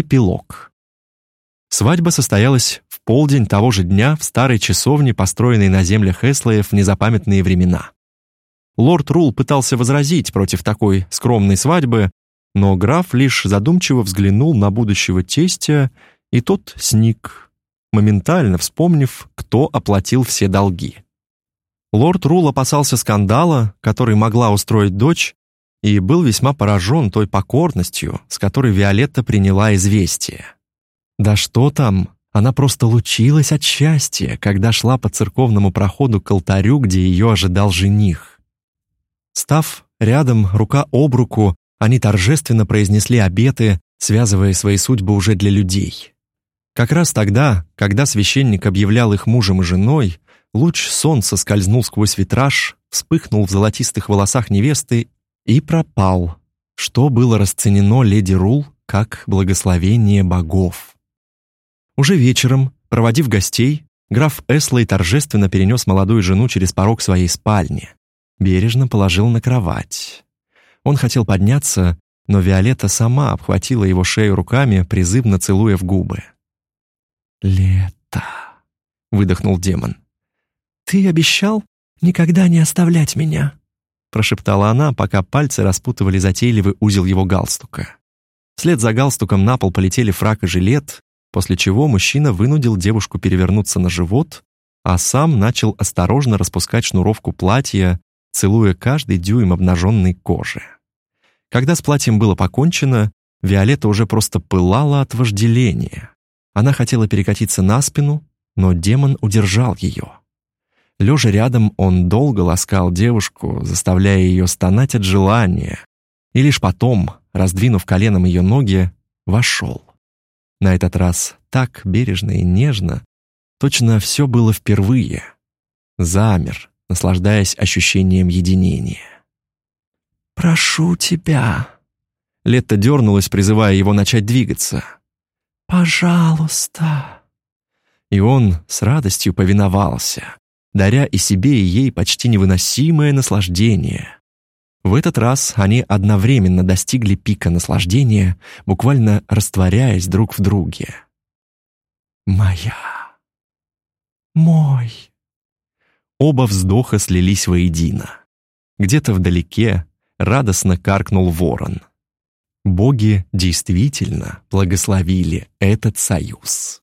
Эпилог. Свадьба состоялась в полдень того же дня в старой часовне, построенной на землях Эслоев в незапамятные времена. Лорд Рул пытался возразить против такой скромной свадьбы, но граф лишь задумчиво взглянул на будущего тестя, и тот сник, моментально вспомнив, кто оплатил все долги. Лорд Рул опасался скандала, который могла устроить дочь, и был весьма поражен той покорностью, с которой Виолетта приняла известие. Да что там, она просто лучилась от счастья, когда шла по церковному проходу к алтарю, где ее ожидал жених. Став рядом, рука об руку, они торжественно произнесли обеты, связывая свои судьбы уже для людей. Как раз тогда, когда священник объявлял их мужем и женой, луч солнца скользнул сквозь витраж, вспыхнул в золотистых волосах невесты и пропал, что было расценено леди Рул как благословение богов. Уже вечером, проводив гостей, граф Эслей торжественно перенес молодую жену через порог своей спальни, бережно положил на кровать. Он хотел подняться, но Виолетта сама обхватила его шею руками, призывно целуя в губы. «Лето», — выдохнул демон. «Ты обещал никогда не оставлять меня», прошептала она, пока пальцы распутывали затейливый узел его галстука. Вслед за галстуком на пол полетели фрак и жилет, после чего мужчина вынудил девушку перевернуться на живот, а сам начал осторожно распускать шнуровку платья, целуя каждый дюйм обнаженной кожи. Когда с платьем было покончено, Виолетта уже просто пылала от вожделения. Она хотела перекатиться на спину, но демон удержал ее. Лежа рядом, он долго ласкал девушку, заставляя ее стонать от желания, и лишь потом, раздвинув коленом ее ноги, вошел. На этот раз так бережно и нежно, точно все было впервые. Замер, наслаждаясь ощущением единения. «Прошу тебя!» Летта дернулась, призывая его начать двигаться. «Пожалуйста!» И он с радостью повиновался, даря и себе, и ей почти невыносимое наслаждение. В этот раз они одновременно достигли пика наслаждения, буквально растворяясь друг в друге. «Моя! Мой!» Оба вздоха слились воедино. Где-то вдалеке радостно каркнул ворон. Боги действительно благословили этот союз.